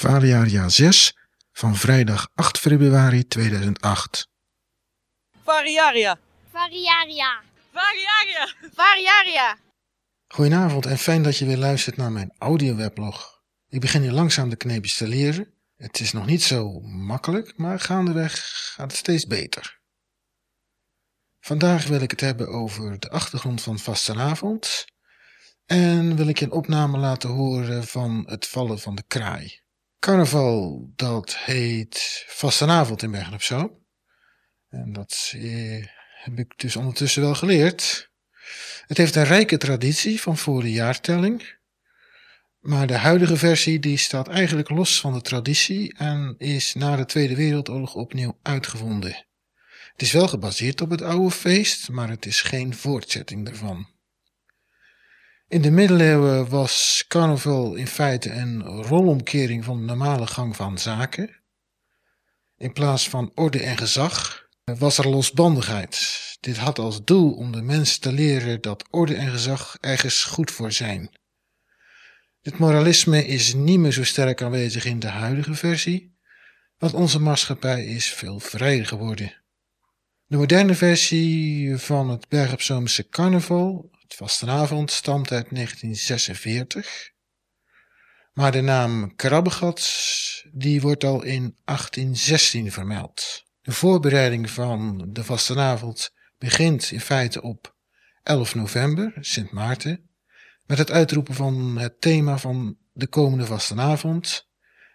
Variaria 6 van vrijdag 8 februari 2008. Variaria. Variaria. Variaria. Variaria. Goedenavond en fijn dat je weer luistert naar mijn audioweblog. Ik begin hier langzaam de kneepjes te leren. Het is nog niet zo makkelijk, maar gaandeweg gaat het steeds beter. Vandaag wil ik het hebben over de achtergrond van vastenavond en wil ik je een opname laten horen van het vallen van de kraai. Carnaval, dat heet vastenavond in Bergen op Zoom. En dat eh, heb ik dus ondertussen wel geleerd. Het heeft een rijke traditie van voor de jaartelling. Maar de huidige versie die staat eigenlijk los van de traditie en is na de Tweede Wereldoorlog opnieuw uitgevonden. Het is wel gebaseerd op het oude feest, maar het is geen voortzetting ervan. In de middeleeuwen was carnaval in feite een rolomkering van de normale gang van zaken. In plaats van orde en gezag was er losbandigheid. Dit had als doel om de mensen te leren dat orde en gezag ergens goed voor zijn. Dit moralisme is niet meer zo sterk aanwezig in de huidige versie, want onze maatschappij is veel vrijer geworden. De moderne versie van het Berg op Zomerse carnaval, het vastenavond, stamt uit 1946. Maar de naam Krabbegat, die wordt al in 1816 vermeld. De voorbereiding van de vastenavond begint in feite op 11 november, Sint Maarten, met het uitroepen van het thema van de komende vastenavond.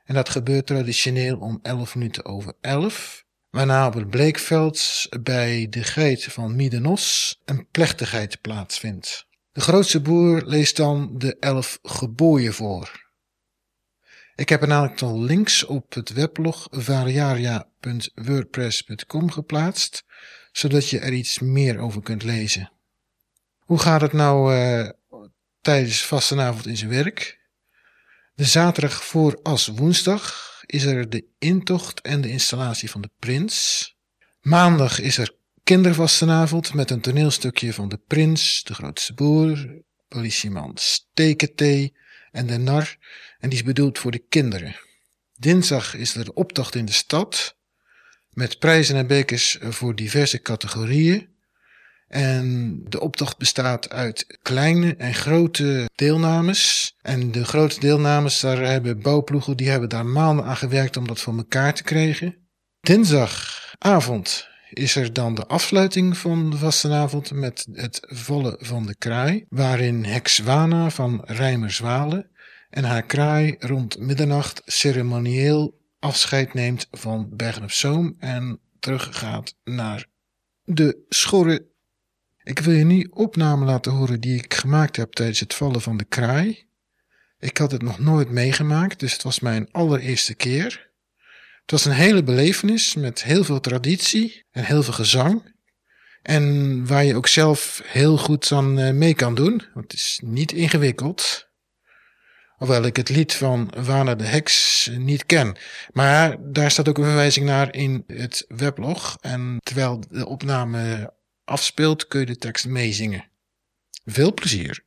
En dat gebeurt traditioneel om 11 minuten over 11 waarna op het Bleekveld bij de geit van Midenos een plechtigheid plaatsvindt. De grootste boer leest dan de elf geboeien voor. Ik heb een aantal links op het weblog variaria.wordpress.com geplaatst, zodat je er iets meer over kunt lezen. Hoe gaat het nou uh, tijdens vastenavond in zijn werk? De zaterdag voor als woensdag is er de intocht en de installatie van de prins. Maandag is er kindervastenavond met een toneelstukje van de prins, de grootste boer, politieman Steketee en de nar. En die is bedoeld voor de kinderen. Dinsdag is er de optocht in de stad met prijzen en bekers voor diverse categorieën. En de optocht bestaat uit kleine en grote deelnames. En de grote deelnames, daar hebben bouwploegen, die hebben daar maanden aan gewerkt om dat voor elkaar te krijgen. Dinsdagavond is er dan de afsluiting van de vastenavond met het vallen van de kraai, waarin Hexwana van Rijmerswalen en haar kraai rond middernacht ceremonieel afscheid neemt van Bergen op Zoom en teruggaat naar de schorre ik wil je nu opname laten horen die ik gemaakt heb tijdens het vallen van de kraai. Ik had het nog nooit meegemaakt, dus het was mijn allereerste keer. Het was een hele belevenis met heel veel traditie en heel veel gezang. En waar je ook zelf heel goed aan eh, mee kan doen, want het is niet ingewikkeld. Hoewel ik het lied van Wana de Heks niet ken. Maar daar staat ook een verwijzing naar in het weblog. En terwijl de opname afspeelt, kun je de tekst meezingen. Veel plezier!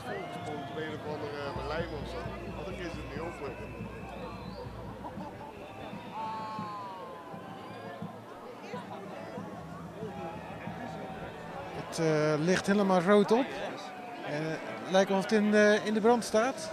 is volgesprongen door een of andere eh, Berlijn of zo. Want dan is het niet over. Het uh, ligt helemaal rood op. En, uh, lijkt alsof het in de, in de brand staat.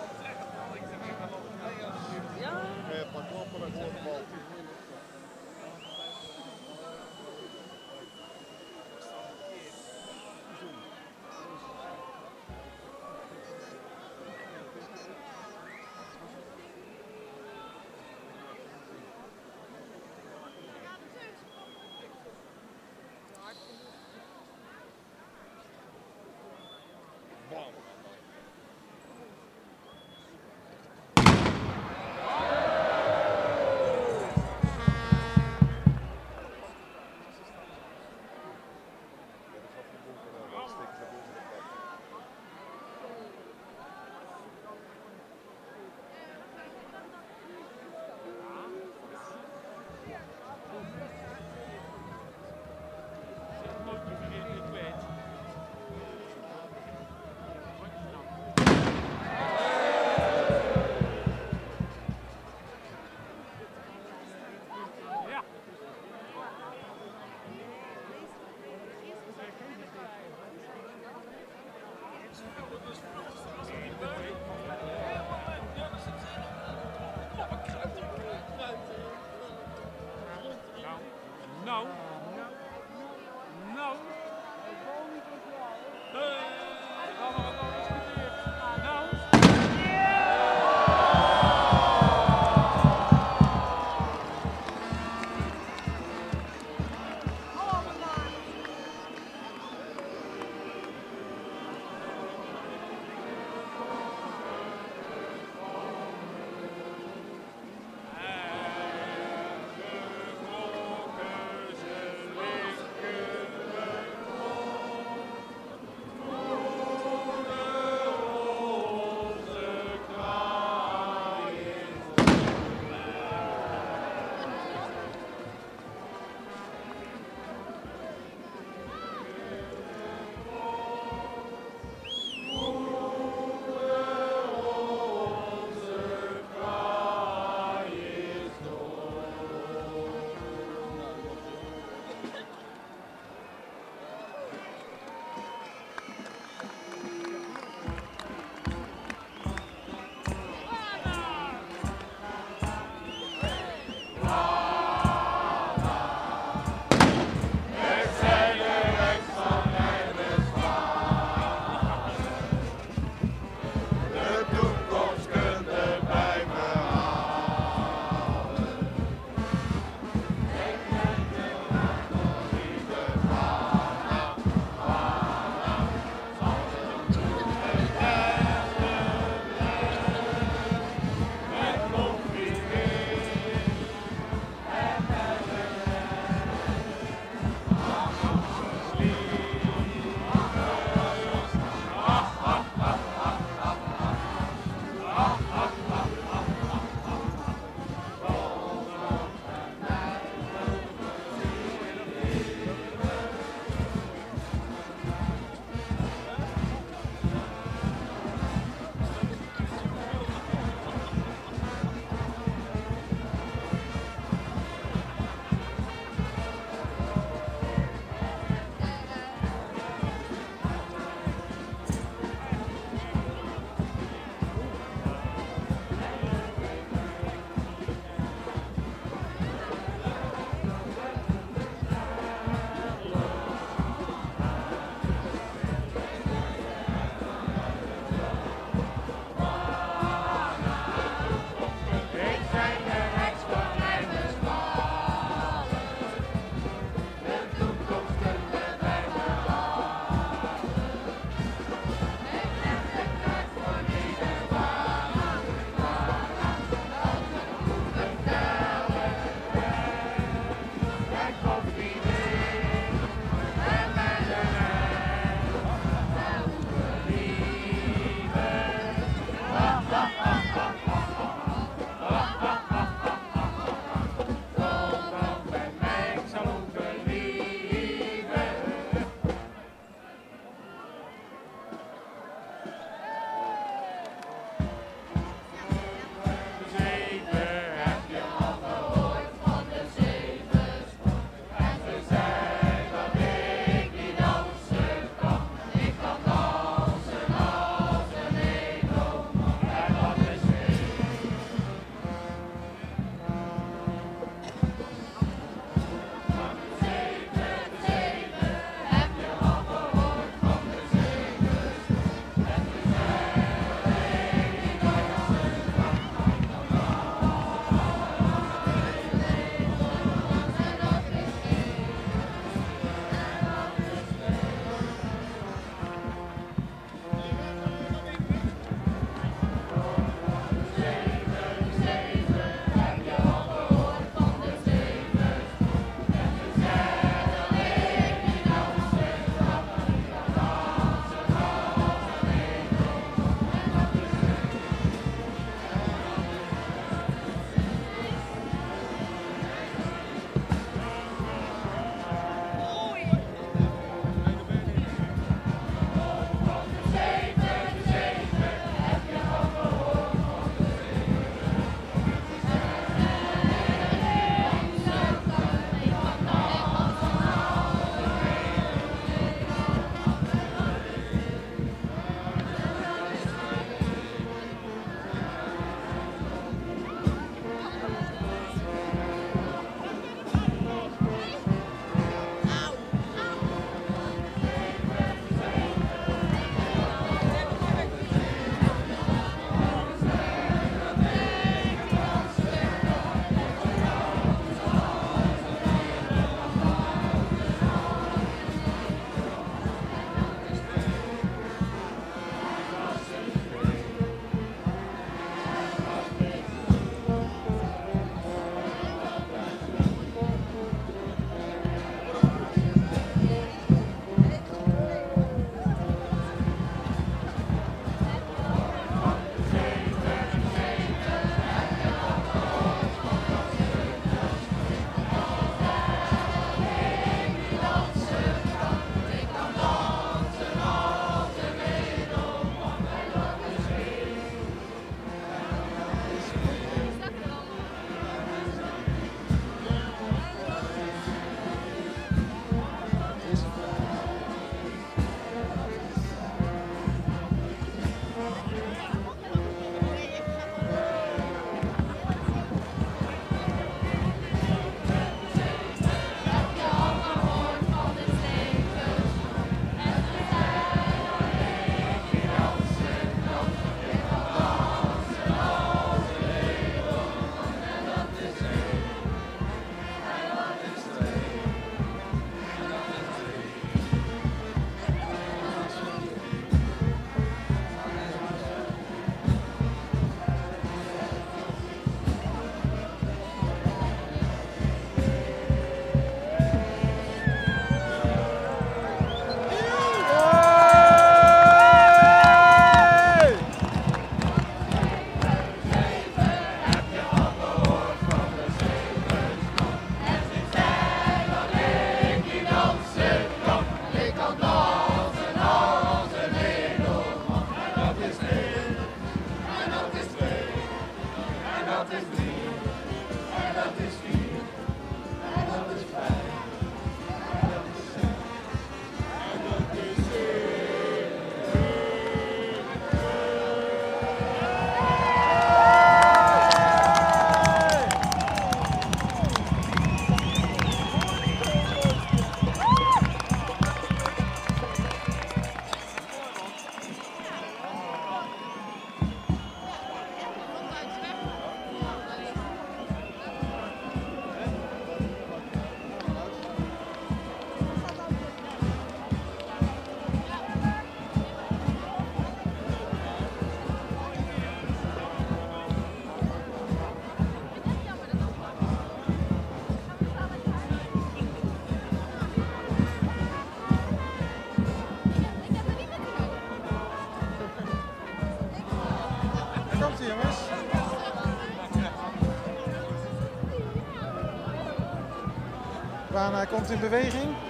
Komt in beweging.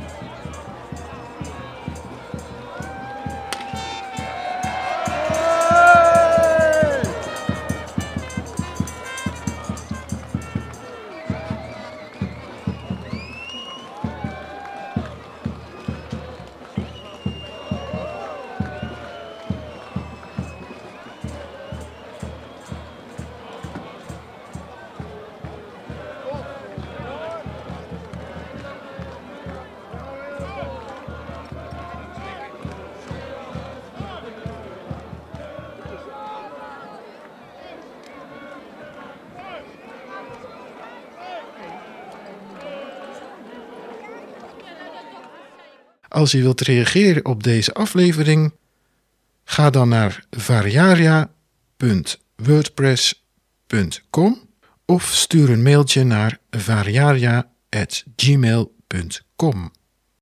Als je wilt reageren op deze aflevering, ga dan naar variaria.wordpress.com of stuur een mailtje naar variaria.gmail.com.